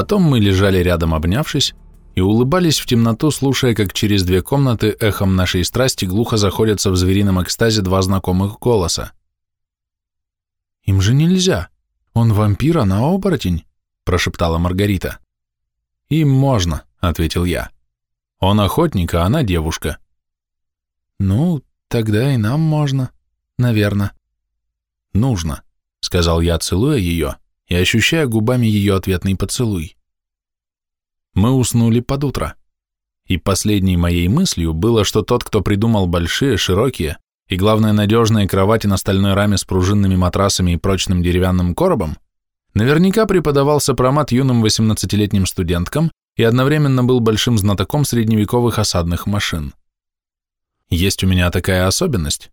Потом мы лежали рядом, обнявшись, и улыбались в темноту, слушая, как через две комнаты эхом нашей страсти глухо заходятся в зверином экстазе два знакомых голоса. «Им же нельзя. Он вампир, она оборотень», — прошептала Маргарита. «Им можно», — ответил я. «Он охотник, а она девушка». «Ну, тогда и нам можно, наверное». «Нужно», — сказал я, целуя ее и ощущая губами ее ответный поцелуй. Мы уснули под утро. И последней моей мыслью было, что тот, кто придумал большие, широкие и, главное, надежные кровати на стальной раме с пружинными матрасами и прочным деревянным коробом, наверняка преподавал сопромат юным 18-летним студенткам и одновременно был большим знатоком средневековых осадных машин. Есть у меня такая особенность.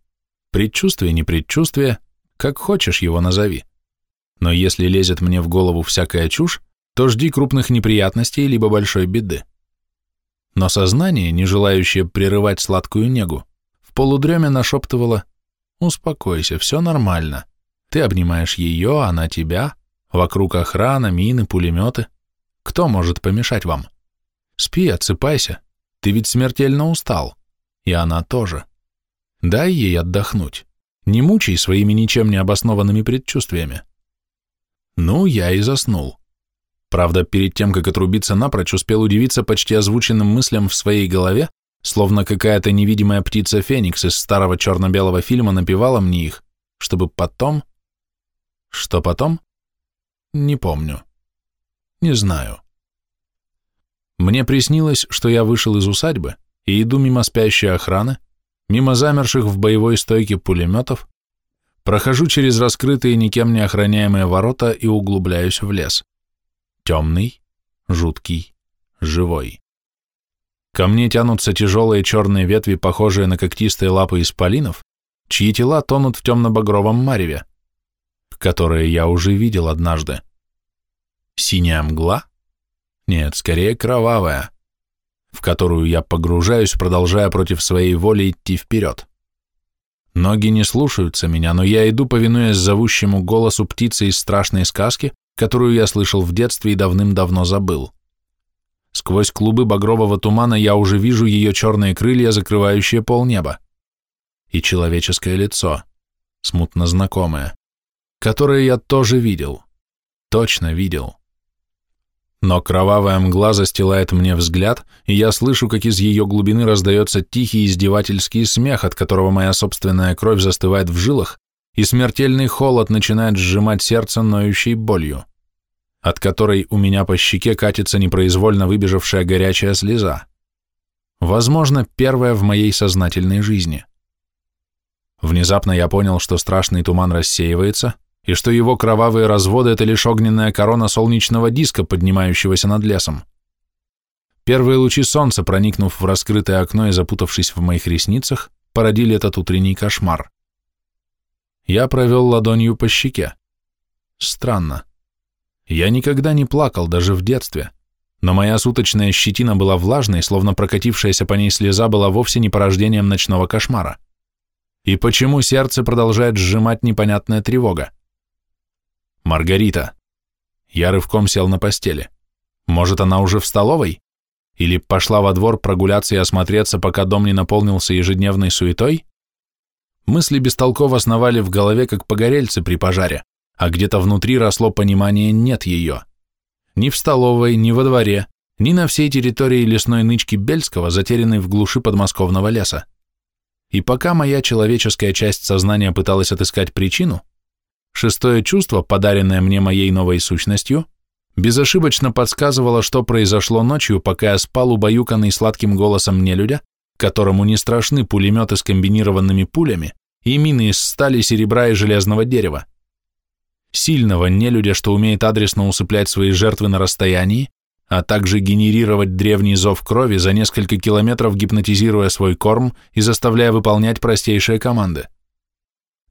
Предчувствие, не предчувствие, как хочешь его назови. Но если лезет мне в голову всякая чушь, то жди крупных неприятностей либо большой беды. Но сознание, не желающее прерывать сладкую негу, в полудреме нашептывало «Успокойся, все нормально. Ты обнимаешь ее, она тебя, вокруг охрана, мины, пулеметы. Кто может помешать вам? Спи, отсыпайся, ты ведь смертельно устал, и она тоже. Дай ей отдохнуть, не мучай своими ничем не обоснованными предчувствиями». Ну, я и заснул. Правда, перед тем, как отрубиться напрочь, успел удивиться почти озвученным мыслям в своей голове, словно какая-то невидимая птица Феникс из старого черно-белого фильма напевала мне их, чтобы потом... Что потом? Не помню. Не знаю. Мне приснилось, что я вышел из усадьбы и иду мимо спящей охраны, мимо замерших в боевой стойке пулеметов, прохожу через раскрытые никем не охраняемые ворота и углубляюсь в лес. Темный, жуткий, живой. Ко мне тянутся тяжелые черные ветви, похожие на когтистые лапы исполинов, чьи тела тонут в темно-багровом мареве, которые я уже видел однажды. Синяя мгла? Нет, скорее кровавая, в которую я погружаюсь, продолжая против своей воли идти вперед. Ноги не слушаются меня, но я иду, повинуясь зовущему голосу птицы из страшной сказки, которую я слышал в детстве и давным-давно забыл. Сквозь клубы багрового тумана я уже вижу ее черные крылья, закрывающие полнеба. И человеческое лицо, смутно знакомое, которое я тоже видел, точно видел. Но кровавая мгла застилает мне взгляд, и я слышу, как из ее глубины раздается тихий издевательский смех, от которого моя собственная кровь застывает в жилах, и смертельный холод начинает сжимать сердце ноющей болью, от которой у меня по щеке катится непроизвольно выбежавшая горячая слеза. Возможно, первая в моей сознательной жизни. Внезапно я понял, что страшный туман рассеивается, и что его кровавые разводы — это лишь огненная корона солнечного диска, поднимающегося над лесом. Первые лучи солнца, проникнув в раскрытое окно и запутавшись в моих ресницах, породили этот утренний кошмар. Я провел ладонью по щеке. Странно. Я никогда не плакал, даже в детстве, но моя суточная щетина была влажной, словно прокатившаяся по ней слеза была вовсе не порождением ночного кошмара. И почему сердце продолжает сжимать непонятная тревога? Маргарита. Я рывком сел на постели. Может, она уже в столовой? Или пошла во двор прогуляться и осмотреться, пока дом не наполнился ежедневной суетой? Мысли бестолково сновали в голове, как погорельцы при пожаре, а где-то внутри росло понимание «нет ее». Ни в столовой, ни во дворе, ни на всей территории лесной нычки Бельского, затерянной в глуши подмосковного леса. И пока моя человеческая часть сознания пыталась отыскать причину, шестое чувство, подаренное мне моей новой сущностью, безошибочно подсказывало, что произошло ночью, пока я спал убаюканный сладким голосом нелюдя, которому не страшны пулеметы с комбинированными пулями и мины из стали, серебра и железного дерева. Сильного нелюдя, что умеет адресно усыплять свои жертвы на расстоянии, а также генерировать древний зов крови за несколько километров, гипнотизируя свой корм и заставляя выполнять простейшие команды.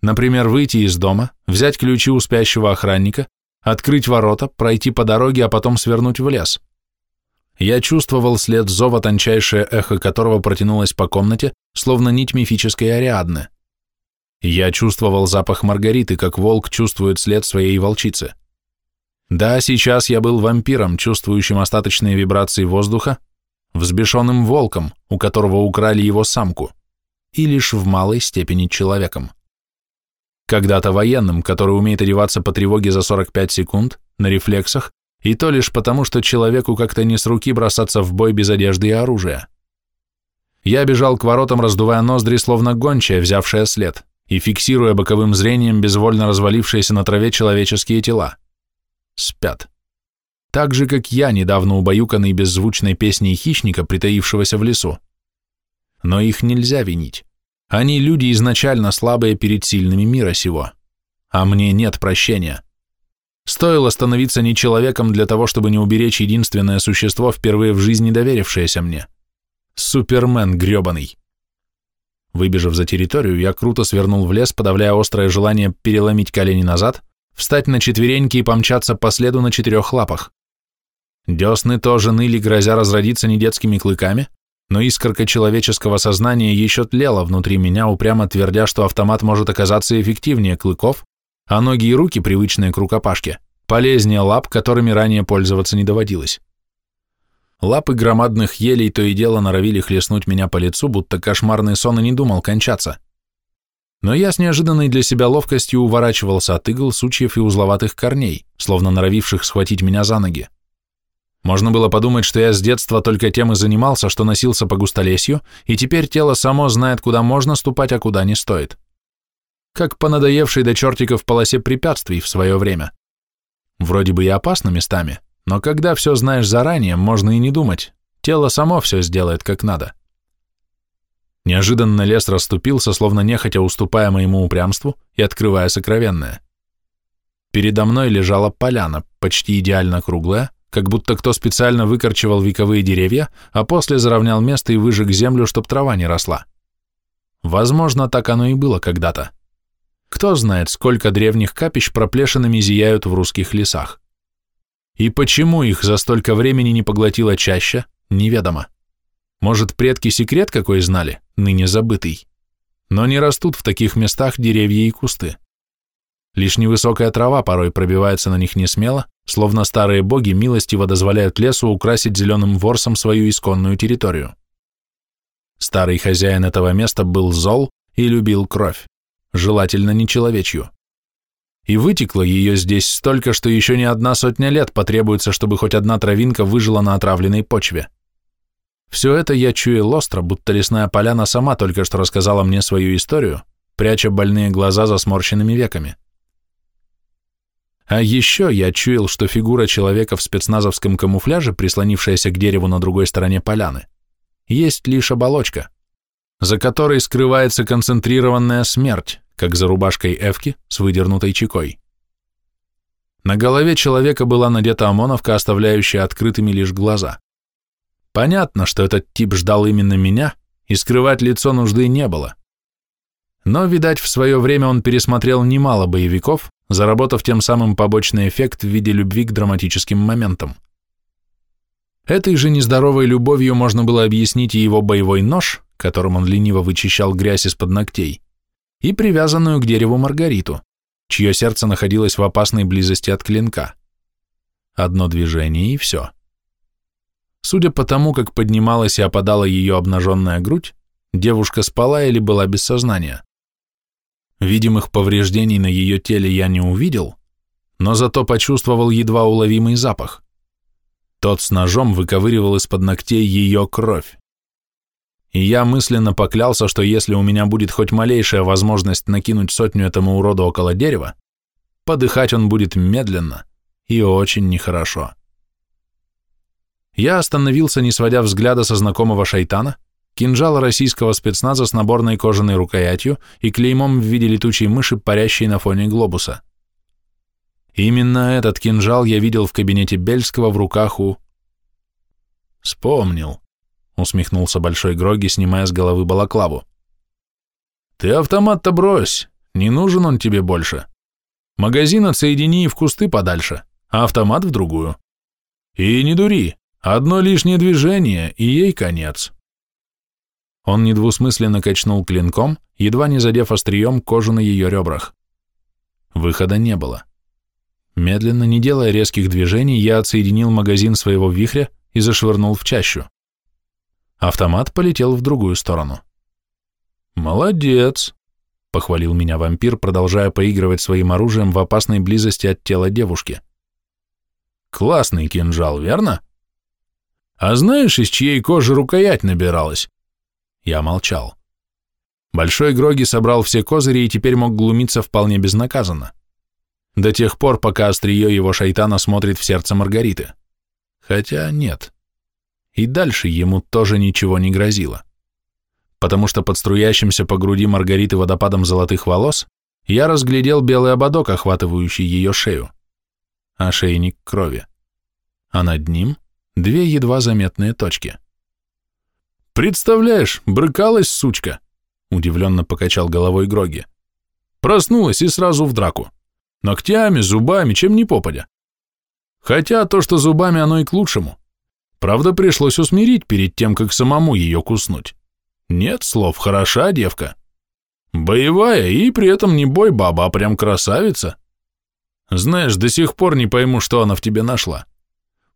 Например, выйти из дома, взять ключи у спящего охранника, открыть ворота, пройти по дороге, а потом свернуть в лес. Я чувствовал след зова, тончайшее эхо которого протянулось по комнате, словно нить мифической Ариадны. Я чувствовал запах Маргариты, как волк чувствует след своей волчицы. Да, сейчас я был вампиром, чувствующим остаточные вибрации воздуха, взбешенным волком, у которого украли его самку, и лишь в малой степени человеком. Когда-то военным, который умеет одеваться по тревоге за 45 секунд, на рефлексах, и то лишь потому, что человеку как-то не с руки бросаться в бой без одежды и оружия. Я бежал к воротам, раздувая ноздри, словно гончая, взявшая след, и фиксируя боковым зрением безвольно развалившиеся на траве человеческие тела. Спят. Так же, как я, недавно убаюканный беззвучной песней хищника, притаившегося в лесу. Но их нельзя винить. Они люди изначально слабые перед сильными мира сего. А мне нет прощения. Стоило становиться не человеком для того, чтобы не уберечь единственное существо, впервые в жизни доверившееся мне. Супермен грёбаный. Выбежав за территорию, я круто свернул в лес, подавляя острое желание переломить колени назад, встать на четвереньки и помчаться по следу на четырех лапах. Десны тоже ныли, грозя разродиться не детскими клыками, но искорка человеческого сознания еще тлела внутри меня, упрямо твердя, что автомат может оказаться эффективнее клыков, а ноги и руки, привычные к рукопашке, полезнее лап, которыми ранее пользоваться не доводилось. Лапы громадных елей то и дело норовили хлестнуть меня по лицу, будто кошмарный сон и не думал кончаться. Но я с неожиданной для себя ловкостью уворачивался от игл, сучьев и узловатых корней, словно норовивших схватить меня за ноги. Можно было подумать, что я с детства только тем и занимался, что носился по густолесью, и теперь тело само знает, куда можно ступать, а куда не стоит. Как по надоевшей до чертиков полосе препятствий в свое время. Вроде бы и опасно местами, но когда все знаешь заранее, можно и не думать. Тело само все сделает как надо. Неожиданно лес расступился, словно нехотя уступая моему упрямству и открывая сокровенное. Передо мной лежала поляна, почти идеально круглая, как будто кто специально выкорчевал вековые деревья, а после заровнял место и выжег землю, чтоб трава не росла. Возможно, так оно и было когда-то. Кто знает, сколько древних капищ проплешинами зияют в русских лесах. И почему их за столько времени не поглотила чаще, неведомо. Может, предки секрет какой знали, ныне забытый. Но не растут в таких местах деревья и кусты. Лишь невысокая трава порой пробивается на них несмело, словно старые боги милостиво дозволяют лесу украсить зеленым ворсом свою исконную территорию. Старый хозяин этого места был зол и любил кровь, желательно не человечью и вытекло ее здесь столько, что еще не одна сотня лет потребуется, чтобы хоть одна травинка выжила на отравленной почве. Все это я чуял остро, будто лесная поляна сама только что рассказала мне свою историю, пряча больные глаза за сморщенными веками. А еще я чуял, что фигура человека в спецназовском камуфляже, прислонившаяся к дереву на другой стороне поляны, есть лишь оболочка, за которой скрывается концентрированная смерть, как за рубашкой Эвки с выдернутой чекой. На голове человека была надета ОМОНовка, оставляющая открытыми лишь глаза. Понятно, что этот тип ждал именно меня, и скрывать лицо нужды не было. Но, видать, в свое время он пересмотрел немало боевиков, заработав тем самым побочный эффект в виде любви к драматическим моментам. Этой же нездоровой любовью можно было объяснить и его боевой нож, которым он лениво вычищал грязь из-под ногтей, и привязанную к дереву Маргариту, чье сердце находилось в опасной близости от клинка. Одно движение и все. Судя по тому, как поднималась и опадала ее обнаженная грудь, девушка спала или была без сознания. Видимых повреждений на ее теле я не увидел, но зато почувствовал едва уловимый запах. Тот с ножом выковыривал из-под ногтей ее кровь и я мысленно поклялся, что если у меня будет хоть малейшая возможность накинуть сотню этому уроду около дерева, подыхать он будет медленно и очень нехорошо. Я остановился, не сводя взгляда со знакомого шайтана, кинжала российского спецназа с наборной кожаной рукоятью и клеймом в виде летучей мыши, парящей на фоне глобуса. Именно этот кинжал я видел в кабинете Бельского в руках у... Вспомнил усмехнулся Большой Гроги, снимая с головы балаклаву. Ты автомат-то брось, не нужен он тебе больше. Магазин отсоедини и в кусты подальше, а автомат в другую. И не дури, одно лишнее движение, и ей конец. Он недвусмысленно качнул клинком, едва не задев острием кожу на ее ребрах. Выхода не было. Медленно, не делая резких движений, я отсоединил магазин своего вихря и зашвырнул в чащу. Автомат полетел в другую сторону. «Молодец!» — похвалил меня вампир, продолжая поигрывать своим оружием в опасной близости от тела девушки. «Классный кинжал, верно? А знаешь, из чьей кожи рукоять набиралась?» Я молчал. Большой Гроги собрал все козыри и теперь мог глумиться вполне безнаказанно. До тех пор, пока острие его шайтана смотрит в сердце Маргариты. Хотя нет. И дальше ему тоже ничего не грозило. Потому что под струящимся по груди Маргариты водопадом золотых волос я разглядел белый ободок, охватывающий ее шею. Ошейник крови. А над ним две едва заметные точки. «Представляешь, брыкалась сучка!» Удивленно покачал головой Гроги. Проснулась и сразу в драку. Ногтями, зубами, чем не попадя. Хотя то, что зубами, оно и к лучшему. Правда, пришлось усмирить перед тем, как самому ее куснуть. Нет слов, хороша девка. Боевая и при этом не бой баба, а прям красавица. Знаешь, до сих пор не пойму, что она в тебе нашла.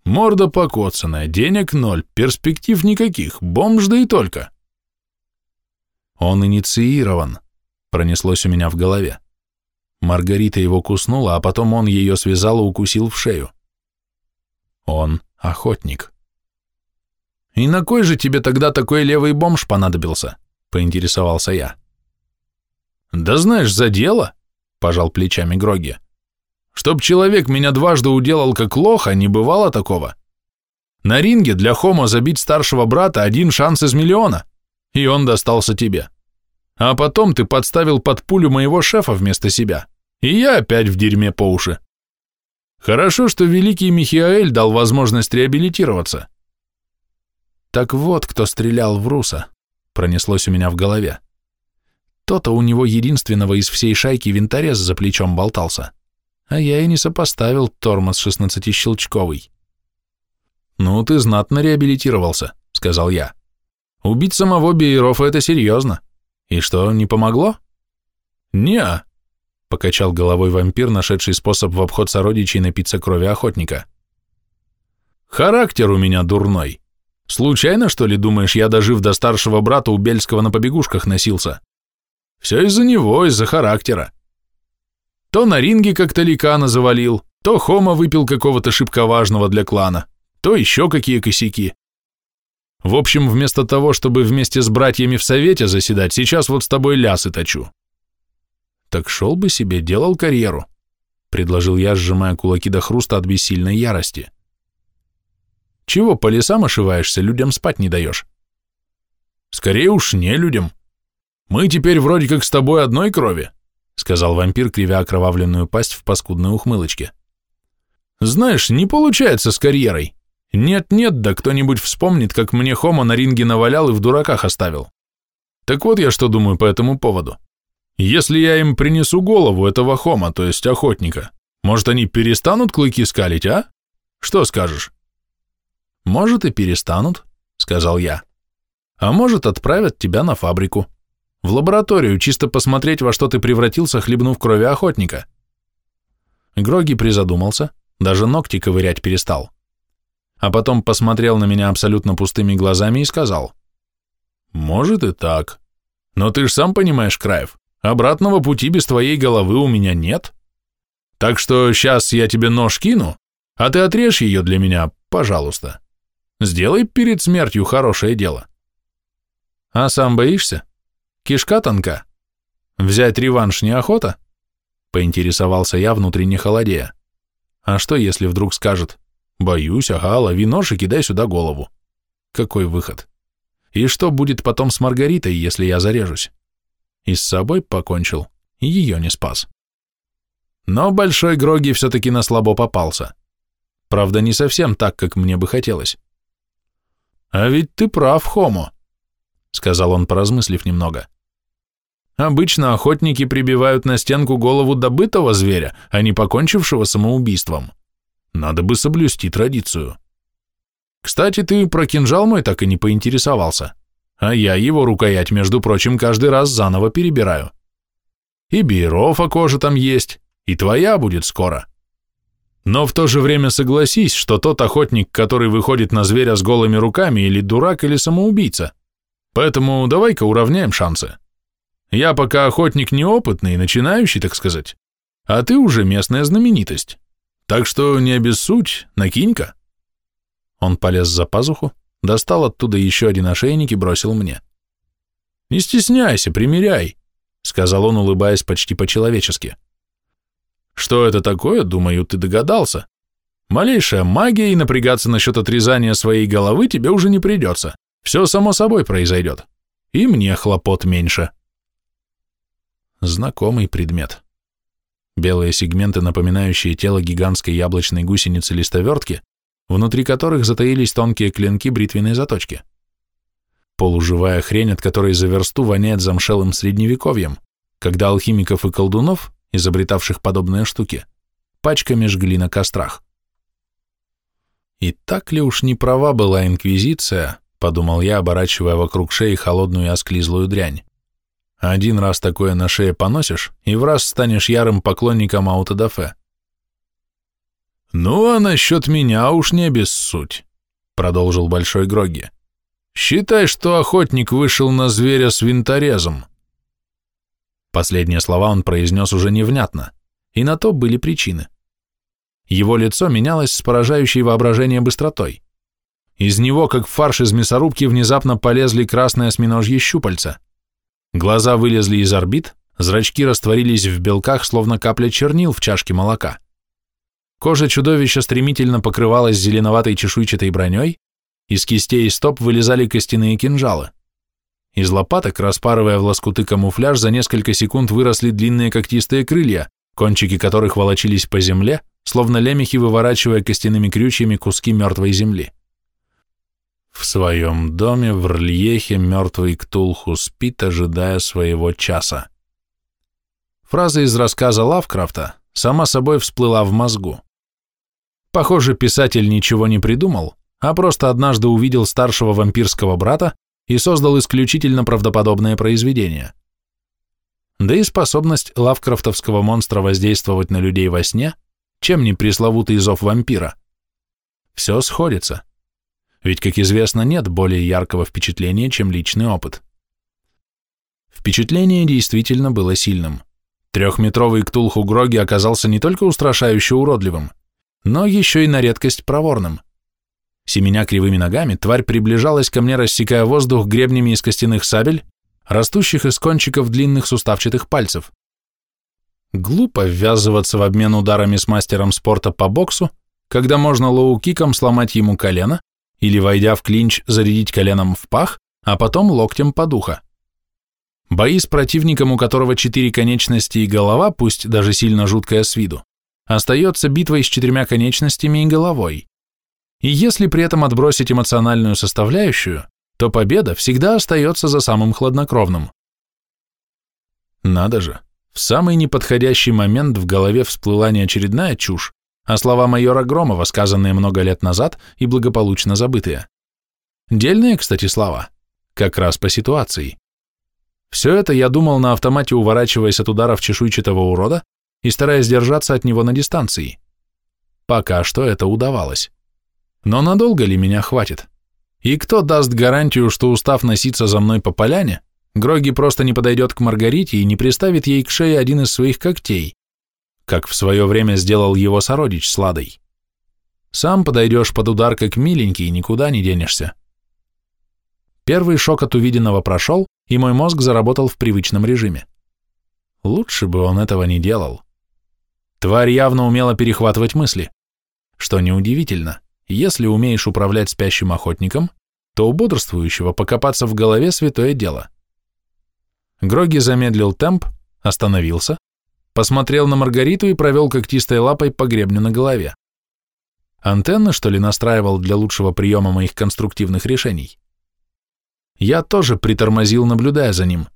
Морда покоцанная, денег ноль, перспектив никаких, бомж да и только. Он инициирован, пронеслось у меня в голове. Маргарита его куснула, а потом он ее связал и укусил в шею. Он охотник. «И на кой же тебе тогда такой левый бомж понадобился?» — поинтересовался я. «Да знаешь, за дело», — пожал плечами Гроги. «Чтоб человек меня дважды уделал как лоха, не бывало такого. На ринге для Хомо забить старшего брата один шанс из миллиона и он достался тебе. А потом ты подставил под пулю моего шефа вместо себя, и я опять в дерьме по уши. Хорошо, что великий Михаэль дал возможность реабилитироваться. Так вот, кто стрелял в Руса, пронеслось у меня в голове. То-то у него единственного из всей шайки винторез за плечом болтался, а я и не сопоставил тормоз шестнадцатищелчковый. «Ну, ты знатно реабилитировался», — сказал я. Убить самого Бейрофа это серьезно. И что, не помогло? не покачал головой вампир, нашедший способ в обход сородичей напиться крови охотника. Характер у меня дурной. Случайно, что ли, думаешь, я, дожив до старшего брата у Бельского на побегушках носился? Все из-за него, из-за характера. То на ринге как-то ликана завалил, то Хома выпил какого-то шибко важного для клана, то еще какие косяки. В общем, вместо того, чтобы вместе с братьями в совете заседать, сейчас вот с тобой лясы точу. Так шел бы себе, делал карьеру, предложил я, сжимая кулаки до хруста от бессильной ярости. Чего по лесам ошиваешься, людям спать не даешь? Скорее уж не людям. Мы теперь вроде как с тобой одной крови, сказал вампир, кривя окровавленную пасть в паскудной ухмылочке. Знаешь, не получается с карьерой. Нет-нет, да кто-нибудь вспомнит, как мне Хома на ринге навалял и в дураках оставил. Так вот я что думаю по этому поводу. Если я им принесу голову этого Хома, то есть охотника, может, они перестанут клыки скалить, а? Что скажешь? Может, и перестанут, сказал я. А может, отправят тебя на фабрику. В лабораторию, чисто посмотреть, во что ты превратился, хлебнув крови охотника. Гроги призадумался, даже ногти ковырять перестал а потом посмотрел на меня абсолютно пустыми глазами и сказал, «Может и так. Но ты ж сам понимаешь, Краев, обратного пути без твоей головы у меня нет. Так что сейчас я тебе нож кину, а ты отрежь ее для меня, пожалуйста. Сделай перед смертью хорошее дело». «А сам боишься? Кишка тонка? Взять реванш неохота?» Поинтересовался я, внутренне холодея. «А что, если вдруг скажет, Боюсь, ага, лови нож и кидай сюда голову. Какой выход? И что будет потом с Маргаритой, если я зарежусь? И с собой покончил, и ее не спас. Но Большой Гроги все-таки на слабо попался. Правда, не совсем так, как мне бы хотелось. «А ведь ты прав, Хомо», — сказал он, поразмыслив немного. «Обычно охотники прибивают на стенку голову добытого зверя, а не покончившего самоубийством. Надо бы соблюсти традицию. Кстати, ты про кинжал мой так и не поинтересовался, а я его рукоять, между прочим, каждый раз заново перебираю. И Бейрофа кожа там есть, и твоя будет скоро. Но в то же время согласись, что тот охотник, который выходит на зверя с голыми руками, или дурак, или самоубийца. Поэтому давай-ка уравняем шансы. Я пока охотник неопытный, начинающий, так сказать, а ты уже местная знаменитость. Так что не обессудь, накинь-ка. Он полез за пазуху, достал оттуда еще один ошейник и бросил мне. «Не стесняйся, примеряй», — сказал он, улыбаясь почти по-человечески. «Что это такое, думаю, ты догадался. Малейшая магия и напрягаться насчет отрезания своей головы тебе уже не придется. Все само собой произойдет. И мне хлопот меньше». Знакомый предмет. Белые сегменты, напоминающие тело гигантской яблочной гусеницы-листовертки, внутри которых затаились тонкие клинки бритвенной заточки. Полуживая хрень, от которой за версту воняет замшелым средневековьем, когда алхимиков и колдунов, изобретавших подобные штуки, пачками жгли на кострах. И так ли уж не права была Инквизиция, подумал я, оборачивая вокруг шеи холодную и осклизлую дрянь. Один раз такое на шее поносишь, и в раз станешь ярым поклонником аутодафе. «Ну, а насчет меня уж не обессудь», — продолжил Большой Гроги. «Считай, что охотник вышел на зверя с винторезом». Последние слова он произнес уже невнятно, и на то были причины. Его лицо менялось с поражающей воображение быстротой. Из него, как фарш из мясорубки, внезапно полезли красные осьминожьи щупальца — Глаза вылезли из орбит, зрачки растворились в белках, словно капля чернил в чашке молока. Кожа чудовища стремительно покрывалась зеленоватой чешуйчатой броней, из кистей и стоп вылезали костяные кинжалы. Из лопаток, распарывая в лоскуты камуфляж, за несколько секунд выросли длинные когтистые крылья, кончики которых волочились по земле, словно лемехи выворачивая костяными крючьями куски мертвой земли. В своем доме в Рльехе мертвый Ктулху спит, ожидая своего часа. Фраза из рассказа Лавкрафта сама собой всплыла в мозгу. Похоже, писатель ничего не придумал, а просто однажды увидел старшего вампирского брата и создал исключительно правдоподобное произведение. Да и способность лавкрафтовского монстра воздействовать на людей во сне, чем не пресловутый зов вампира. Все сходится ведь, как известно, нет более яркого впечатления, чем личный опыт. Впечатление действительно было сильным. Трехметровый Ктулху Гроги оказался не только устрашающе уродливым, но еще и на редкость проворным. Семеня кривыми ногами, тварь приближалась ко мне, рассекая воздух гребнями из костяных сабель, растущих из кончиков длинных суставчатых пальцев. Глупо ввязываться в обмен ударами с мастером спорта по боксу, когда можно лоу-киком сломать ему колено, или, войдя в клинч, зарядить коленом в пах, а потом локтем по ухо. Бои с противником, у которого четыре конечности и голова, пусть даже сильно жуткая с виду, остается битвой с четырьмя конечностями и головой. И если при этом отбросить эмоциональную составляющую, то победа всегда остается за самым хладнокровным. Надо же, в самый неподходящий момент в голове всплыла не очередная чушь, а слова майора Громова, сказанные много лет назад и благополучно забытые. Дельные, кстати, слова, как раз по ситуации. Все это я думал на автомате, уворачиваясь от ударов чешуйчатого урода и стараясь держаться от него на дистанции. Пока что это удавалось. Но надолго ли меня хватит? И кто даст гарантию, что устав носиться за мной по поляне, Гроги просто не подойдет к Маргарите и не приставит ей к шее один из своих когтей, как в свое время сделал его сородич с Ладой. Сам подойдешь под удар как миленький и никуда не денешься. Первый шок от увиденного прошел, и мой мозг заработал в привычном режиме. Лучше бы он этого не делал. Тварь явно умела перехватывать мысли. Что неудивительно, если умеешь управлять спящим охотником, то у бодрствующего покопаться в голове святое дело. Гроги замедлил темп, остановился, посмотрел на Маргариту и провел когтистой лапой по гребню на голове. Антенны, что ли, настраивал для лучшего приема моих конструктивных решений? Я тоже притормозил, наблюдая за ним,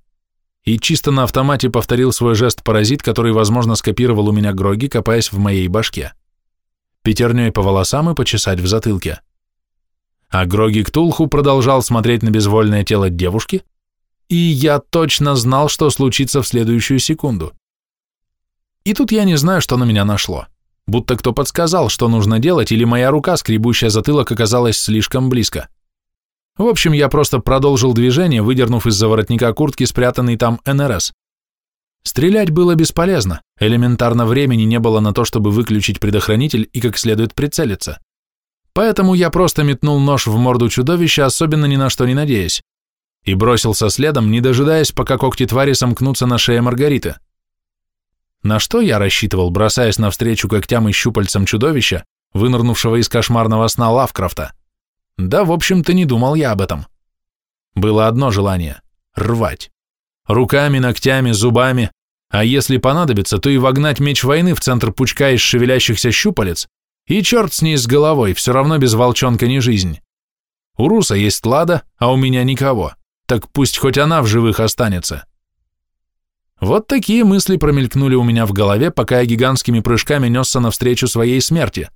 и чисто на автомате повторил свой жест-паразит, который, возможно, скопировал у меня Гроги, копаясь в моей башке. Пятерней по волосам и почесать в затылке. А Гроги Ктулху продолжал смотреть на безвольное тело девушки, и я точно знал, что случится в следующую секунду. И тут я не знаю, что на меня нашло. будто кто подсказал, что нужно делать, или моя рука, скребущая затылок, оказалась слишком близко. В общем, я просто продолжил движение, выдернув из-за куртки спрятанный там НРС. Стрелять было бесполезно, элементарно времени не было на то, чтобы выключить предохранитель и как следует прицелиться. Поэтому я просто метнул нож в морду чудовища, особенно ни на что не надеясь, и бросился следом, не дожидаясь, пока когти твари сомкнутся на шее Маргариты. На что я рассчитывал, бросаясь навстречу когтям и щупальцам чудовища, вынырнувшего из кошмарного сна Лавкрафта? Да, в общем-то, не думал я об этом. Было одно желание — рвать. Руками, ногтями, зубами, а если понадобится, то и вогнать меч войны в центр пучка из шевелящихся щупалец, и черт с ней с головой, все равно без волчонка не жизнь. У Руса есть Лада, а у меня никого, так пусть хоть она в живых останется. Вот такие мысли промелькнули у меня в голове, пока я гигантскими прыжками несся навстречу своей смерти.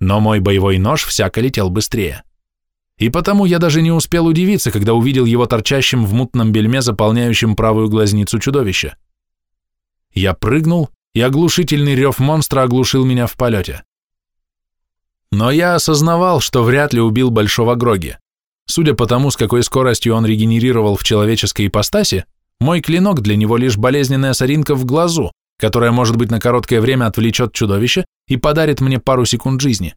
Но мой боевой нож всяко летел быстрее. И потому я даже не успел удивиться, когда увидел его торчащим в мутном бельме, заполняющем правую глазницу чудовища. Я прыгнул, и оглушительный рев монстра оглушил меня в полете. Но я осознавал, что вряд ли убил Большого Гроги. Судя по тому, с какой скоростью он регенерировал в человеческой ипостаси, мой клинок для него лишь болезненная соринка в глазу, которая, может быть, на короткое время отвлечет чудовище и подарит мне пару секунд жизни.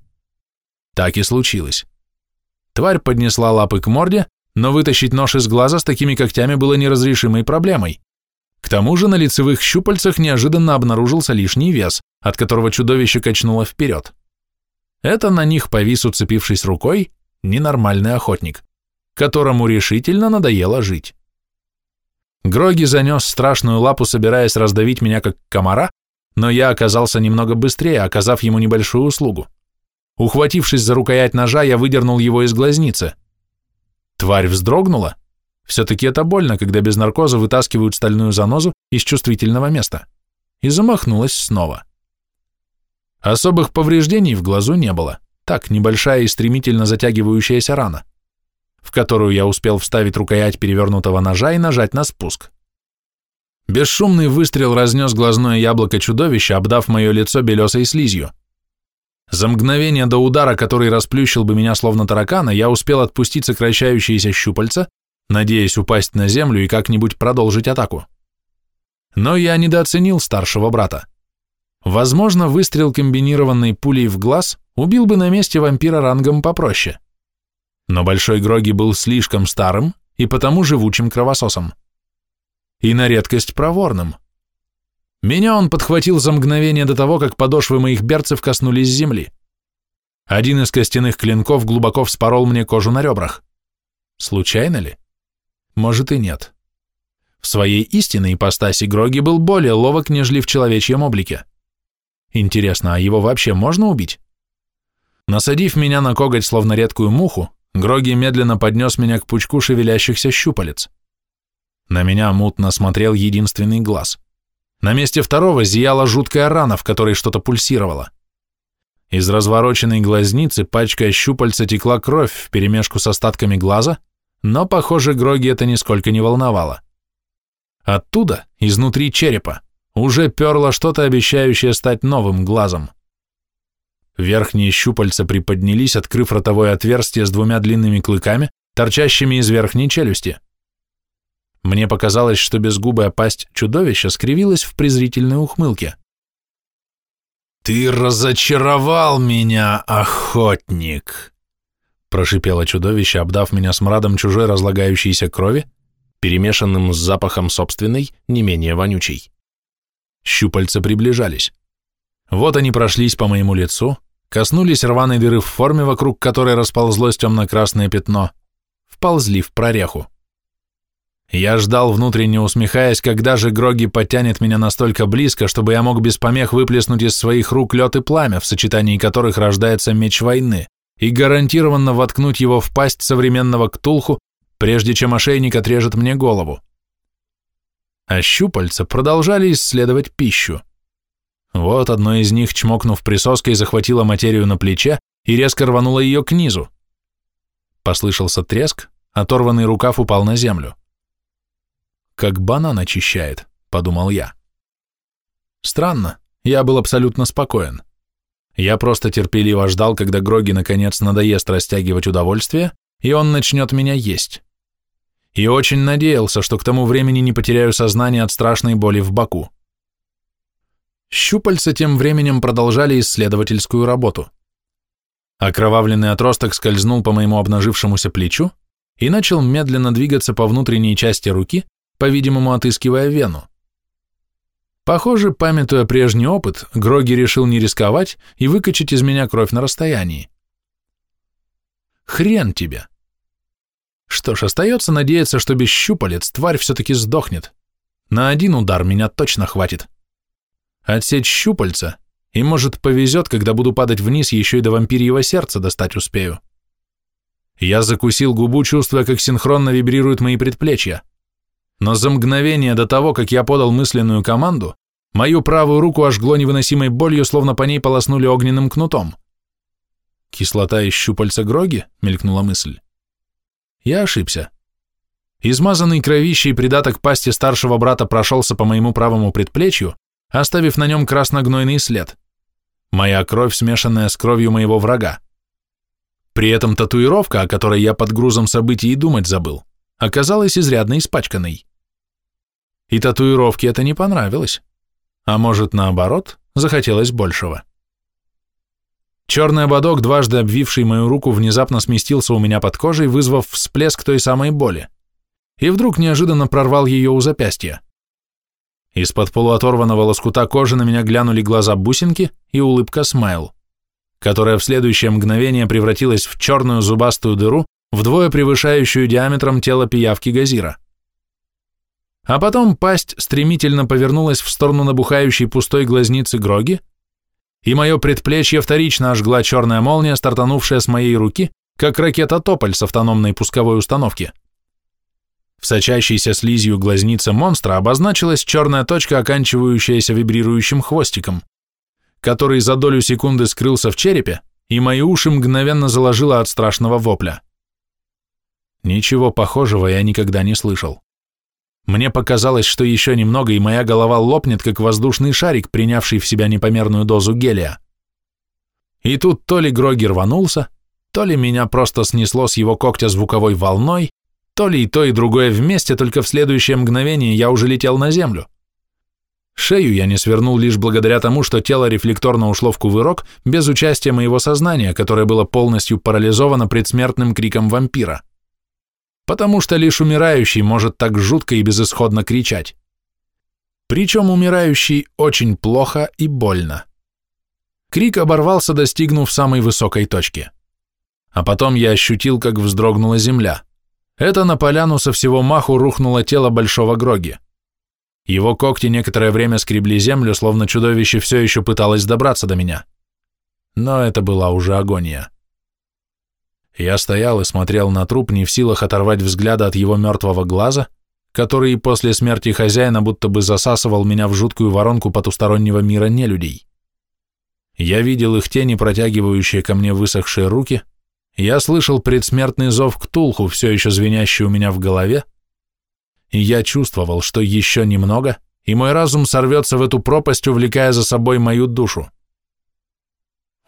Так и случилось. Тварь поднесла лапы к морде, но вытащить нож из глаза с такими когтями было неразрешимой проблемой. К тому же на лицевых щупальцах неожиданно обнаружился лишний вес, от которого чудовище качнуло вперед. Это на них повис, уцепившись рукой, ненормальный охотник, которому решительно надоело жить. Гроги занес страшную лапу, собираясь раздавить меня как комара, но я оказался немного быстрее, оказав ему небольшую услугу. Ухватившись за рукоять ножа, я выдернул его из глазницы. Тварь вздрогнула. Все-таки это больно, когда без наркоза вытаскивают стальную занозу из чувствительного места. И замахнулась снова. Особых повреждений в глазу не было. Так, небольшая и стремительно затягивающаяся рана в которую я успел вставить рукоять перевернутого ножа и нажать на спуск. Бесшумный выстрел разнес глазное яблоко чудовища, обдав мое лицо белесой слизью. За мгновение до удара, который расплющил бы меня словно таракана, я успел отпустить сокращающиеся щупальца, надеясь упасть на землю и как-нибудь продолжить атаку. Но я недооценил старшего брата. Возможно, выстрел комбинированной пулей в глаз убил бы на месте вампира рангом попроще но Большой Гроги был слишком старым и потому живучим кровососом. И на редкость проворным. Меня он подхватил за мгновение до того, как подошвы моих берцев коснулись земли. Один из костяных клинков глубоко вспорол мне кожу на ребрах. Случайно ли? Может и нет. В своей истинной ипостаси Гроги был более ловок, нежели в человечьем облике. Интересно, а его вообще можно убить? Насадив меня на коготь, словно редкую муху, Гроги медленно поднес меня к пучку шевелящихся щупалец. На меня мутно смотрел единственный глаз. На месте второго зияла жуткая рана, в которой что-то пульсировало. Из развороченной глазницы, пачкая щупальца, текла кровь вперемешку с остатками глаза, но, похоже, Гроги это нисколько не волновало. Оттуда, изнутри черепа, уже перло что-то, обещающее стать новым глазом. Верхние щупальца приподнялись, открыв ротовое отверстие с двумя длинными клыками, торчащими из верхней челюсти. Мне показалось, что безгубая пасть чудовища скривилась в презрительной ухмылке. «Ты разочаровал меня, охотник!» прошипело чудовище, обдав меня смрадом чужой разлагающейся крови, перемешанным с запахом собственной, не менее вонючей. Щупальца приближались. Вот они прошлись по моему лицу, коснулись рваной дыры в форме, вокруг которой расползлось темно-красное пятно, вползли в прореху. Я ждал, внутренне усмехаясь, когда же Гроги потянет меня настолько близко, чтобы я мог без помех выплеснуть из своих рук лед и пламя, в сочетании которых рождается меч войны, и гарантированно воткнуть его в пасть современного ктулху, прежде чем ошейник отрежет мне голову. А щупальца продолжали исследовать пищу. Вот одно из них, чмокнув присоской, захватило материю на плече и резко рвануло ее к низу. Послышался треск, оторванный рукав упал на землю. «Как банан очищает», — подумал я. Странно, я был абсолютно спокоен. Я просто терпеливо ждал, когда Гроги наконец надоест растягивать удовольствие, и он начнет меня есть. И очень надеялся, что к тому времени не потеряю сознание от страшной боли в боку. Щупальца тем временем продолжали исследовательскую работу. Окровавленный отросток скользнул по моему обнажившемуся плечу и начал медленно двигаться по внутренней части руки, по-видимому, отыскивая вену. Похоже, памятуя прежний опыт, Гроги решил не рисковать и выкачать из меня кровь на расстоянии. Хрен тебе. Что ж, остается надеяться, что без щупалец тварь все-таки сдохнет. На один удар меня точно хватит. Отсечь щупальца, и, может, повезет, когда буду падать вниз, еще и до вампирьего сердца достать успею. Я закусил губу, чувствуя, как синхронно вибрируют мои предплечья. Но за мгновение до того, как я подал мысленную команду, мою правую руку ожгло невыносимой болью, словно по ней полоснули огненным кнутом. «Кислота из щупальца Гроги?» — мелькнула мысль. Я ошибся. Измазанный кровищей придаток пасти старшего брата прошелся по моему правому предплечью, оставив на нем красногнойный след. Моя кровь, смешанная с кровью моего врага. При этом татуировка, о которой я под грузом событий и думать забыл, оказалась изрядно испачканной. И татуировке это не понравилось. А может, наоборот, захотелось большего. Черный ободок, дважды обвивший мою руку, внезапно сместился у меня под кожей, вызвав всплеск той самой боли. И вдруг неожиданно прорвал ее у запястья. Из-под полуоторванного лоскута кожи на меня глянули глаза бусинки и улыбка смайл, которая в следующее мгновение превратилась в черную зубастую дыру, вдвое превышающую диаметром тело пиявки Газира. А потом пасть стремительно повернулась в сторону набухающей пустой глазницы Гроги, и мое предплечье вторично ожгла черная молния, стартанувшая с моей руки, как ракета «Тополь» с автономной пусковой установки. В сочащейся слизью глазнице монстра обозначилась черная точка, оканчивающаяся вибрирующим хвостиком, который за долю секунды скрылся в черепе, и мои уши мгновенно заложило от страшного вопля. Ничего похожего я никогда не слышал. Мне показалось, что еще немного, и моя голова лопнет, как воздушный шарик, принявший в себя непомерную дозу гелия. И тут то ли Гроги рванулся, то ли меня просто снесло с его когтя звуковой волной, то ли и то, и другое вместе, только в следующее мгновение я уже летел на землю. Шею я не свернул лишь благодаря тому, что тело рефлекторно ушло в кувырок без участия моего сознания, которое было полностью парализовано предсмертным криком вампира. Потому что лишь умирающий может так жутко и безысходно кричать. Причем умирающий очень плохо и больно. Крик оборвался, достигнув самой высокой точки. А потом я ощутил, как вздрогнула земля. Это на поляну со всего маху рухнуло тело большого Гроги. Его когти некоторое время скребли землю, словно чудовище все еще пыталось добраться до меня. Но это была уже агония. Я стоял и смотрел на труп, не в силах оторвать взгляда от его мертвого глаза, который после смерти хозяина будто бы засасывал меня в жуткую воронку потустороннего мира нелюдей. Я видел их тени, протягивающие ко мне высохшие руки, я слышал предсмертный зов Ктулху, все еще звенящий у меня в голове, и я чувствовал, что еще немного, и мой разум сорвется в эту пропасть, увлекая за собой мою душу.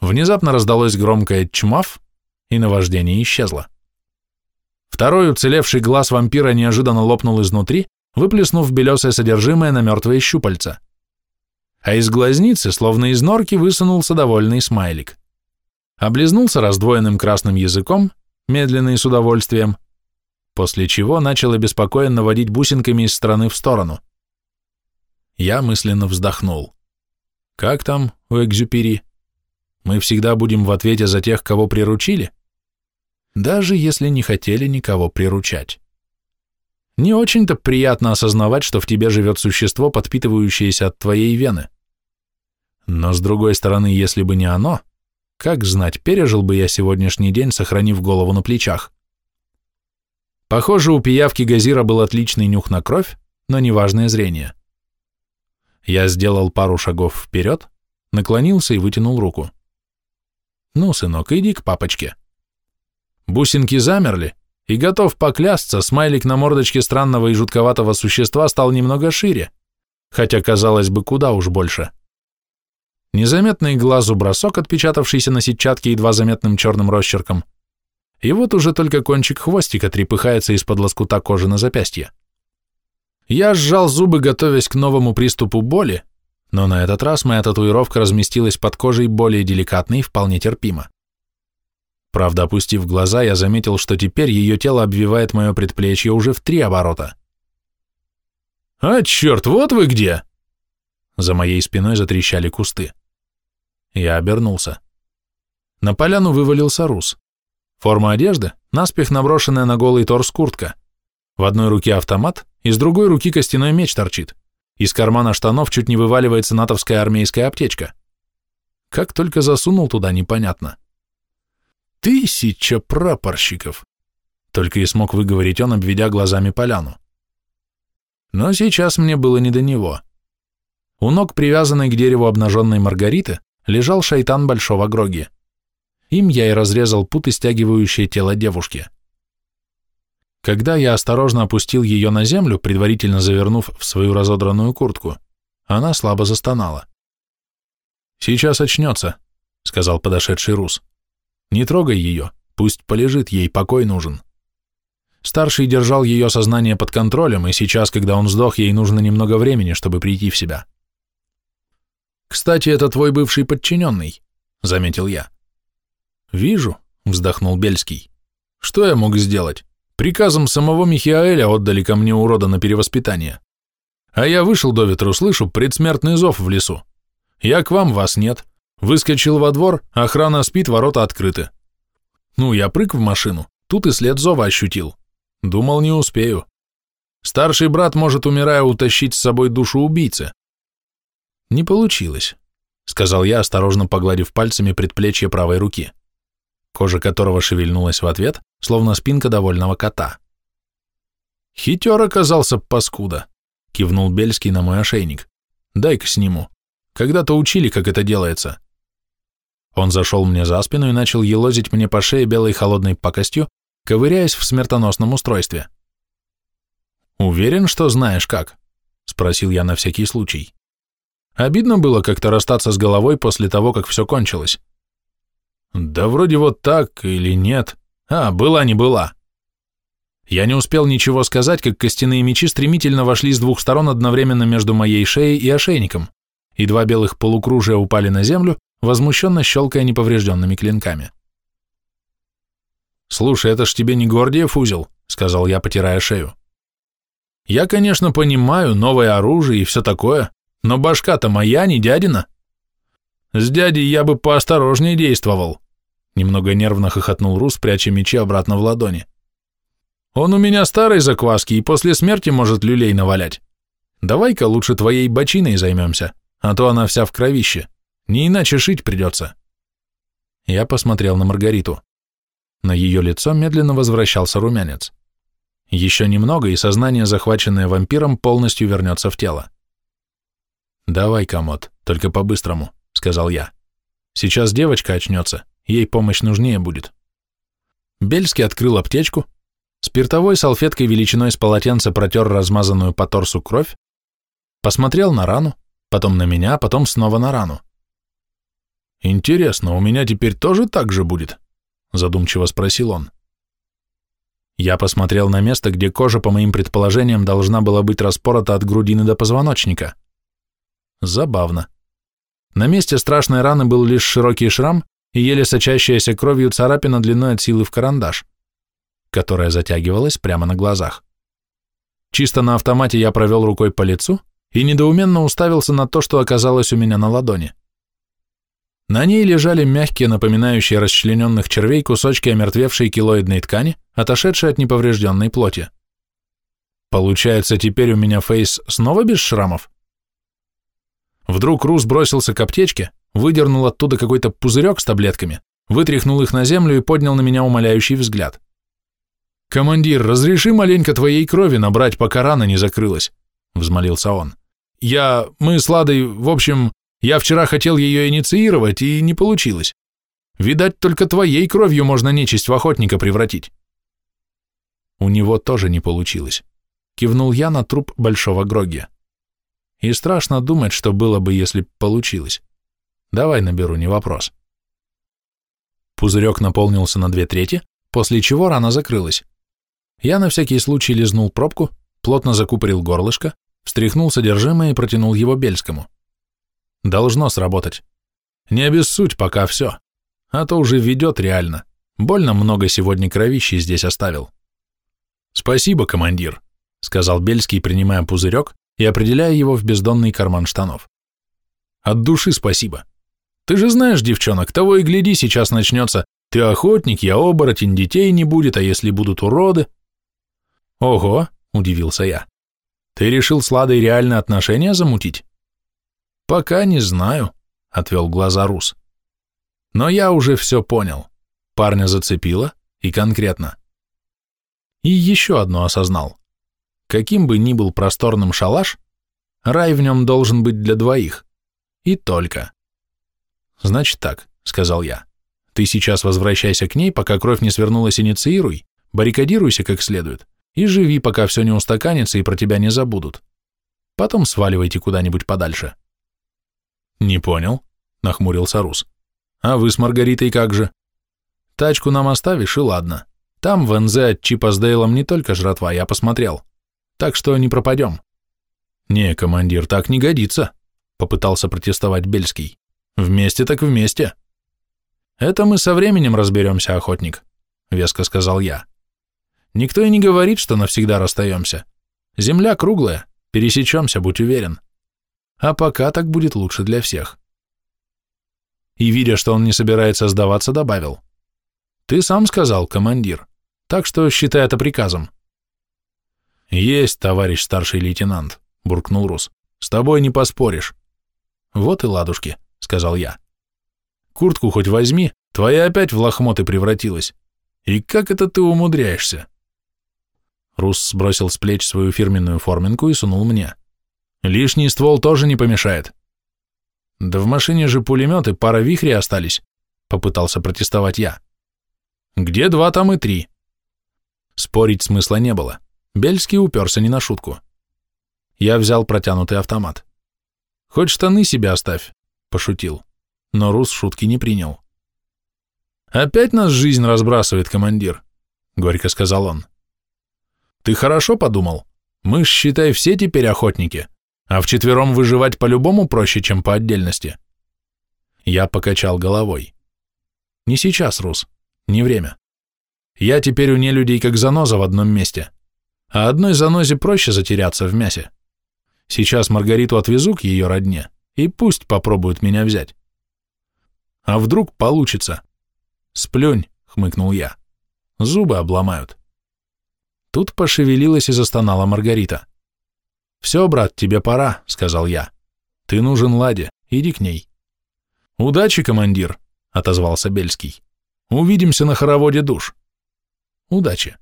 Внезапно раздалось громкое «чмав», и наваждение исчезло. Второй уцелевший глаз вампира неожиданно лопнул изнутри, выплеснув белесое содержимое на мертвые щупальца. А из глазницы, словно из норки, высунулся довольный смайлик облизнулся раздвоенным красным языком, медленно и с удовольствием, после чего начал обеспокоенно водить бусинками из стороны в сторону. Я мысленно вздохнул. Как там у Экзюпери? Мы всегда будем в ответе за тех, кого приручили? Даже если не хотели никого приручать. Не очень-то приятно осознавать, что в тебе живет существо, подпитывающееся от твоей вены. Но с другой стороны, если бы не оно, как знать, пережил бы я сегодняшний день, сохранив голову на плечах. Похоже, у пиявки Газира был отличный нюх на кровь, но неважное зрение. Я сделал пару шагов вперед, наклонился и вытянул руку. «Ну, сынок, иди к папочке». Бусинки замерли, и готов поклясться, смайлик на мордочке странного и жутковатого существа стал немного шире, хотя, казалось бы, куда уж больше. Незаметный глазу бросок, отпечатавшийся на сетчатке едва заметным черным росчерком, и вот уже только кончик хвостика трепыхается из-под лоскута кожи на запястье. Я сжал зубы, готовясь к новому приступу боли, но на этот раз моя татуировка разместилась под кожей более деликатно и вполне терпимо. Правда, опустив глаза, я заметил, что теперь ее тело обвивает мое предплечье уже в три оборота. «А, черт, вот вы где!» За моей спиной затрещали кусты. Я обернулся. На поляну вывалился рус. Форма одежды, наспех наброшенная на голый торс куртка. В одной руке автомат, из другой руки костяной меч торчит. Из кармана штанов чуть не вываливается натовская армейская аптечка. Как только засунул туда, непонятно. Тысяча прапорщиков! Только и смог выговорить он, обведя глазами поляну. Но сейчас мне было не до него. У ног, привязанной к дереву обнаженной Маргариты, лежал шайтан Большого Гроги. Им я и разрезал путы, стягивающие тело девушки. Когда я осторожно опустил ее на землю, предварительно завернув в свою разодранную куртку, она слабо застонала. «Сейчас очнется», — сказал подошедший Рус. «Не трогай ее, пусть полежит, ей покой нужен». Старший держал ее сознание под контролем, и сейчас, когда он сдох, ей нужно немного времени, чтобы прийти в себя. «Кстати, это твой бывший подчиненный», — заметил я. «Вижу», — вздохнул Бельский. «Что я мог сделать? Приказом самого Михаэля отдали ко мне урода на перевоспитание. А я вышел до ветру, слышу предсмертный зов в лесу. Я к вам, вас нет. Выскочил во двор, охрана спит, ворота открыты. Ну, я прыг в машину, тут и след зова ощутил. Думал, не успею. Старший брат может, умирая, утащить с собой душу убийцы. Не получилось, сказал я, осторожно погладив пальцами предплечье правой руки кожа которого шевельнулась в ответ, словно спинка довольного кота. «Хитер оказался, паскуда!» — кивнул Бельский на мой ошейник. «Дай-ка сниму. Когда-то учили, как это делается». Он зашел мне за спину и начал елозить мне по шее белой холодной пакостью, ковыряясь в смертоносном устройстве. «Уверен, что знаешь как?» — спросил я на всякий случай. Обидно было как-то расстаться с головой после того, как все кончилось. Да вроде вот так или нет. А, была не была. Я не успел ничего сказать, как костяные мечи стремительно вошли с двух сторон одновременно между моей шеей и ошейником, и два белых полукружия упали на землю, возмущенно щелкая неповрежденными клинками. «Слушай, это ж тебе не Гордиев узел», — сказал я, потирая шею. «Я, конечно, понимаю, новое оружие и все такое, но башка-то моя, не дядина. С дядей я бы поосторожнее действовал. Немного нервно хохотнул Рус, пряча мечи обратно в ладони. Он у меня старой закваски и после смерти может люлей навалять. Давай-ка лучше твоей бочиной займемся, а то она вся в кровище. Не иначе шить придется. Я посмотрел на Маргариту. На ее лицо медленно возвращался румянец. Еще немного, и сознание, захваченное вампиром, полностью вернется в тело. «Давай, комод, только по-быстрому», — сказал я. «Сейчас девочка очнется, ей помощь нужнее будет». Бельский открыл аптечку, спиртовой салфеткой величиной с полотенца протер размазанную по торсу кровь, посмотрел на рану, потом на меня, потом снова на рану. «Интересно, у меня теперь тоже так же будет?» — задумчиво спросил он. Я посмотрел на место, где кожа, по моим предположениям, должна была быть распорота от грудины до позвоночника. Забавно. На месте страшной раны был лишь широкий шрам и еле сочащаяся кровью царапина длиной от силы в карандаш, которая затягивалась прямо на глазах. Чисто на автомате я провел рукой по лицу и недоуменно уставился на то, что оказалось у меня на ладони. На ней лежали мягкие, напоминающие расчлененных червей кусочки омертвевшей килоидной ткани, отошедшей от неповрежденной плоти. Получается, теперь у меня фейс снова без шрамов? Вдруг Рус бросился к аптечке, выдернул оттуда какой-то пузырек с таблетками, вытряхнул их на землю и поднял на меня умоляющий взгляд. «Командир, разреши маленько твоей крови набрать, пока рана не закрылась», — взмолился он. «Я... мы с Ладой... в общем, я вчера хотел ее инициировать, и не получилось. Видать, только твоей кровью можно нечисть в охотника превратить». У него тоже не получилось. Кивнул я на труп большого Гроги. И страшно думать, что было бы, если получилось. Давай наберу, не вопрос. Пузырек наполнился на две трети, после чего рана закрылась. Я на всякий случай лизнул пробку, плотно закупорил горлышко, встряхнул содержимое и протянул его Бельскому. Должно сработать. Не обессудь пока все, а то уже ведет реально. Больно много сегодня кровищи здесь оставил. Спасибо, командир, сказал Бельский, принимая пузырек и определяя его в бездонный карман штанов. От души спасибо. Ты же знаешь, девчонок, того и гляди, сейчас начнется. Ты охотник, я оборотень, детей не будет, а если будут уроды? Ого, удивился я. Ты решил с Ладой реальные отношения замутить? Пока не знаю, отвел глаза Рус. Но я уже все понял. Парня зацепило, и конкретно. И еще одно осознал. Каким бы ни был просторным шалаш, рай в нем должен быть для двоих. И только. Значит так, сказал я. Ты сейчас возвращайся к ней, пока кровь не свернулась, инициируй, баррикадируйся как следует, и живи, пока все не устаканится и про тебя не забудут. Потом сваливайте куда-нибудь подальше. Не понял, нахмурился Рус. А вы с Маргаритой как же? Тачку нам оставишь, и ладно. Там в НЗ от Чипа с Дейлом не только жратва, я посмотрел. Так что не пропадем. Не, командир, так не годится, попытался протестовать Бельский. Вместе так вместе. Это мы со временем разберемся, охотник, веско сказал я. Никто и не говорит, что навсегда расстаемся. Земля круглая, пересечемся, будь уверен. А пока так будет лучше для всех. И, видя, что он не собирается сдаваться, добавил. Ты сам сказал, командир, так что считай это приказом. Есть, товарищ старший лейтенант, буркнул Рус. С тобой не поспоришь. Вот и ладушки сказал я. Куртку хоть возьми, твоя опять в лохмоты превратилась. И как это ты умудряешься? Рус сбросил с плеч свою фирменную форминку и сунул мне. Лишний ствол тоже не помешает. Да в машине же пулемет и пара вихрей остались, попытался протестовать я. Где два, там и три. Спорить смысла не было. Бельский уперся не на шутку. Я взял протянутый автомат. Хоть штаны себе оставь, пошутил, но Рус шутки не принял. «Опять нас жизнь разбрасывает, командир», — горько сказал он. «Ты хорошо подумал? Мы ж, считай, все теперь охотники, а вчетвером выживать по-любому проще, чем по отдельности». Я покачал головой. «Не сейчас, Рус, не время. Я теперь у нелюдей как заноза в одном месте, а одной занозе проще затеряться в мясе. Сейчас Маргариту отвезу к ее родне, и пусть попробуют меня взять. А вдруг получится? Сплюнь, хмыкнул я. Зубы обломают. Тут пошевелилась и застонала Маргарита. «Все, брат, тебе пора», — сказал я. «Ты нужен Ладе, иди к ней». «Удачи, командир», — отозвался Бельский. «Увидимся на хороводе душ». «Удачи».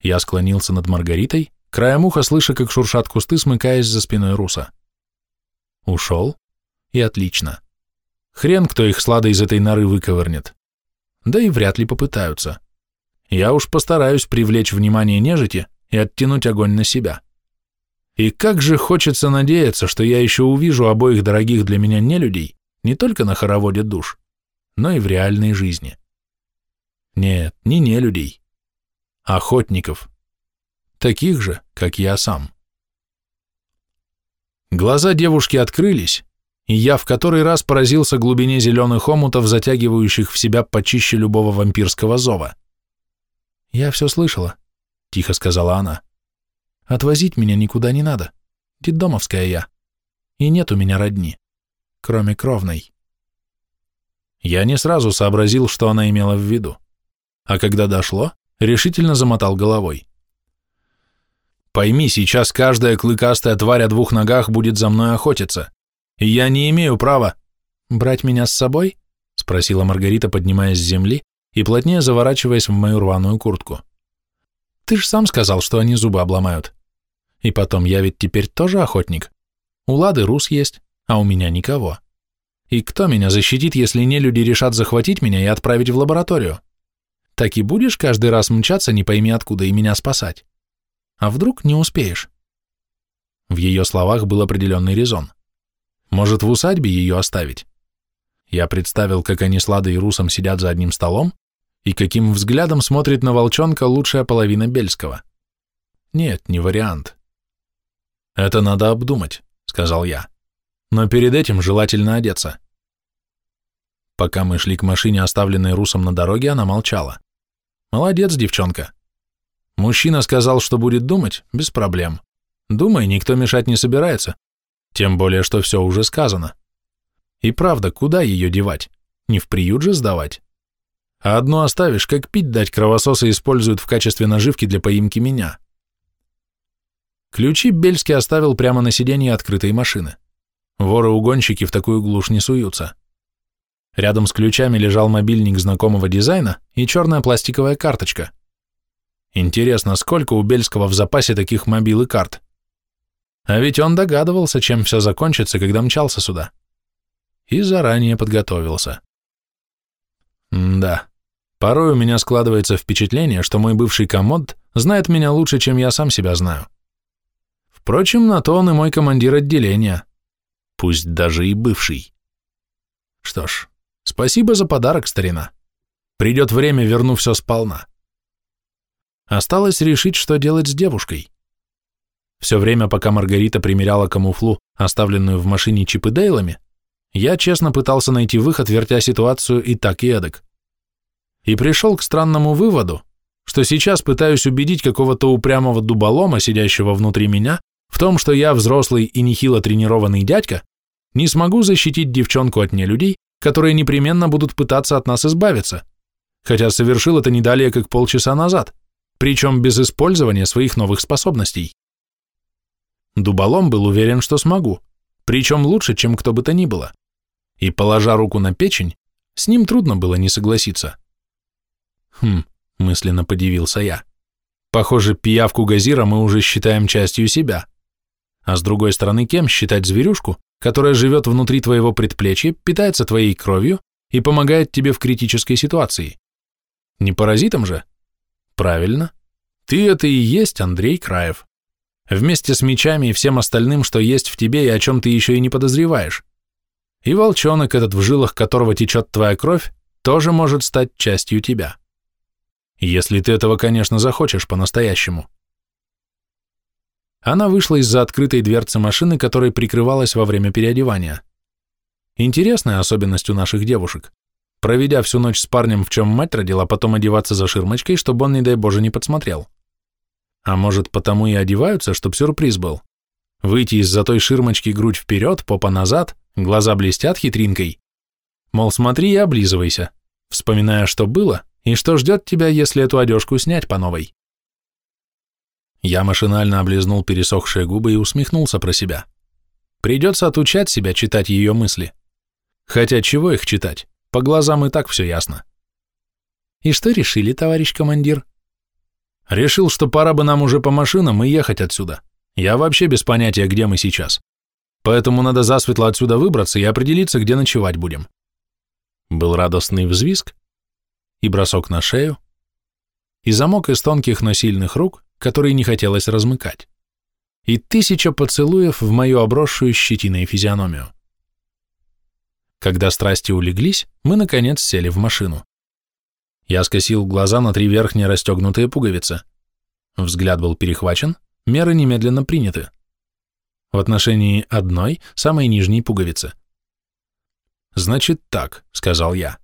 Я склонился над Маргаритой, краем уха слыша, как шуршат кусты, смыкаясь за спиной Руса. Ушел? И отлично. Хрен, кто их слада из этой норы выковырнет. Да и вряд ли попытаются. Я уж постараюсь привлечь внимание нежити и оттянуть огонь на себя. И как же хочется надеяться, что я еще увижу обоих дорогих для меня нелюдей не только на хороводе душ, но и в реальной жизни. Нет, не нелюдей. Охотников. Таких же, как я сам. Глаза девушки открылись, и я в который раз поразился глубине зеленых омутов, затягивающих в себя почище любого вампирского зова. «Я все слышала», — тихо сказала она. «Отвозить меня никуда не надо. Детдомовская я. И нет у меня родни, кроме кровной». Я не сразу сообразил, что она имела в виду, а когда дошло, решительно замотал головой. Пойми, сейчас каждая клыкастая тварь о двух ногах будет за мной охотиться, и я не имею права... Брать меня с собой? Спросила Маргарита, поднимаясь с земли и плотнее заворачиваясь в мою рваную куртку. Ты ж сам сказал, что они зубы обломают. И потом, я ведь теперь тоже охотник. У Лады Рус есть, а у меня никого. И кто меня защитит, если не люди решат захватить меня и отправить в лабораторию? Так и будешь каждый раз мчаться, не пойми откуда, и меня спасать. А вдруг не успеешь? В ее словах был определенный резон. Может, в усадьбе ее оставить? Я представил, как они с Ладой и Русом сидят за одним столом, и каким взглядом смотрит на волчонка лучшая половина Бельского. Нет, не вариант. Это надо обдумать, сказал я. Но перед этим желательно одеться. Пока мы шли к машине, оставленной Русом на дороге, она молчала. Молодец, девчонка. Мужчина сказал, что будет думать, без проблем. Думай, никто мешать не собирается. Тем более, что все уже сказано. И правда, куда ее девать? Не в приют же сдавать? А одну оставишь, как пить дать кровососы используют в качестве наживки для поимки меня. Ключи Бельский оставил прямо на сиденье открытой машины. Воры-угонщики в такую глушь не суются. Рядом с ключами лежал мобильник знакомого дизайна и черная пластиковая карточка. Интересно, сколько у Бельского в запасе таких мобил и карт? А ведь он догадывался, чем все закончится, когда мчался сюда. И заранее подготовился. М да, порой у меня складывается впечатление, что мой бывший комод знает меня лучше, чем я сам себя знаю. Впрочем, на то он и мой командир отделения, пусть даже и бывший. Что ж, спасибо за подарок, старина. Придет время, верну все сполна. Осталось решить, что делать с девушкой. Все время, пока Маргарита примеряла камуфлу, оставленную в машине Чип и Дейлами, я честно пытался найти выход, вертя ситуацию и так и эдак. И пришел к странному выводу, что сейчас пытаюсь убедить какого-то упрямого дуболома, сидящего внутри меня, в том, что я взрослый и нехило тренированный дядька, не смогу защитить девчонку от нелюдей, которые непременно будут пытаться от нас избавиться, хотя совершил это не далее, как полчаса назад, причем без использования своих новых способностей. Дуболом был уверен, что смогу, причем лучше, чем кто бы то ни было. И, положа руку на печень, с ним трудно было не согласиться. Хм, мысленно подивился я. Похоже, пиявку Газира мы уже считаем частью себя. А с другой стороны, кем считать зверюшку, которая живет внутри твоего предплечья, питается твоей кровью и помогает тебе в критической ситуации? Не паразитом же? Правильно. Ты это и есть Андрей Краев. Вместе с мечами и всем остальным, что есть в тебе и о чем ты еще и не подозреваешь. И волчонок этот, в жилах которого течет твоя кровь, тоже может стать частью тебя. Если ты этого, конечно, захочешь по-настоящему. Она вышла из-за открытой дверцы машины, которой прикрывалась во время переодевания. Интересная особенность у наших девушек. Проведя всю ночь с парнем, в чем мать родила, потом одеваться за ширмочкой, чтобы он, не дай Боже, не подсмотрел. А может, потому и одеваются, чтоб сюрприз был. Выйти из-за той ширмочки грудь вперед, попа назад, глаза блестят хитринкой. Мол, смотри и облизывайся, вспоминая, что было и что ждет тебя, если эту одежку снять по новой. Я машинально облизнул пересохшие губы и усмехнулся про себя. Придется отучать себя читать ее мысли. Хотя чего их читать? По глазам и так все ясно. И что решили, товарищ командир? Решил, что пора бы нам уже по машинам и ехать отсюда. Я вообще без понятия, где мы сейчас. Поэтому надо засветло отсюда выбраться и определиться, где ночевать будем. Был радостный взвизг и бросок на шею, и замок из тонких, но сильных рук, который не хотелось размыкать, и тысяча поцелуев в мою обросшую щетиной физиономию. Когда страсти улеглись, мы, наконец, сели в машину. Я скосил глаза на три верхние расстегнутые пуговицы. Взгляд был перехвачен, меры немедленно приняты. В отношении одной, самой нижней пуговицы. «Значит так», — сказал я.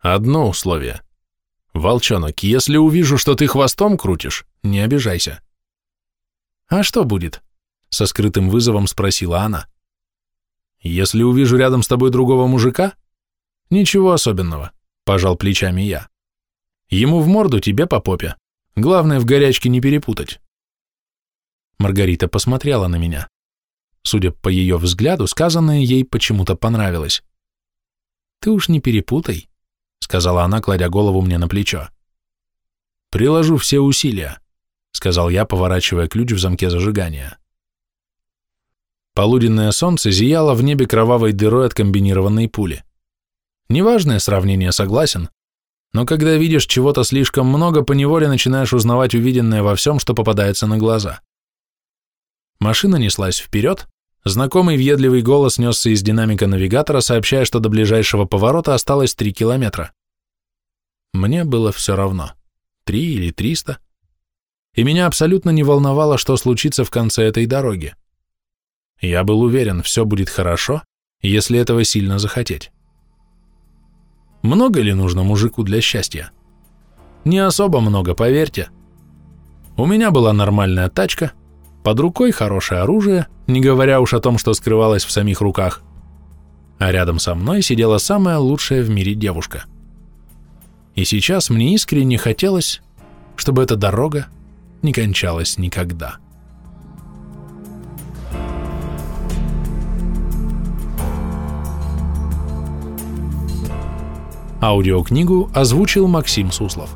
«Одно условие. Волчонок, если увижу, что ты хвостом крутишь, не обижайся». «А что будет?» — со скрытым вызовом спросила она. «Если увижу рядом с тобой другого мужика?» «Ничего особенного», — пожал плечами я. Ему в морду, тебе по попе. Главное в горячке не перепутать. Маргарита посмотрела на меня. Судя по ее взгляду, сказанное ей почему-то понравилось. «Ты уж не перепутай», — сказала она, кладя голову мне на плечо. «Приложу все усилия», — сказал я, поворачивая ключ в замке зажигания. Полуденное солнце зияло в небе кровавой дырой от комбинированной пули. Неважное сравнение, согласен, но когда видишь чего-то слишком много, поневоле начинаешь узнавать увиденное во всем, что попадается на глаза. Машина неслась вперед, Знакомый въедливый голос несся из динамика навигатора, сообщая, что до ближайшего поворота осталось три километра. Мне было все равно, три или триста, и меня абсолютно не волновало, что случится в конце этой дороги. Я был уверен, все будет хорошо, если этого сильно захотеть. Много ли нужно мужику для счастья? Не особо много, поверьте. У меня была нормальная тачка, под рукой хорошее оружие, не говоря уж о том, что скрывалось в самих руках, а рядом со мной сидела самая лучшая в мире девушка. И сейчас мне искренне хотелось, чтобы эта дорога не кончалась никогда. Аудиокнигу озвучил Максим Суслов.